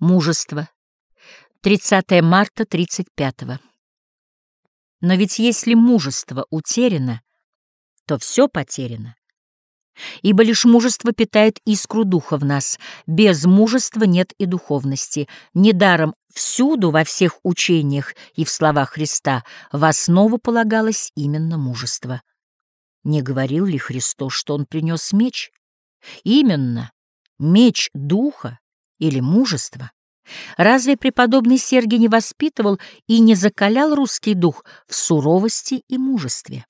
Мужество. 30 марта 35 -го. Но ведь если мужество утеряно, то все потеряно. Ибо лишь мужество питает искру духа в нас, без мужества нет и духовности. Недаром всюду, во всех учениях и в словах Христа, в основу полагалось именно мужество. Не говорил ли Христос, что Он принес меч? Именно, меч духа или мужества. Разве преподобный Сергий не воспитывал и не закалял русский дух в суровости и мужестве?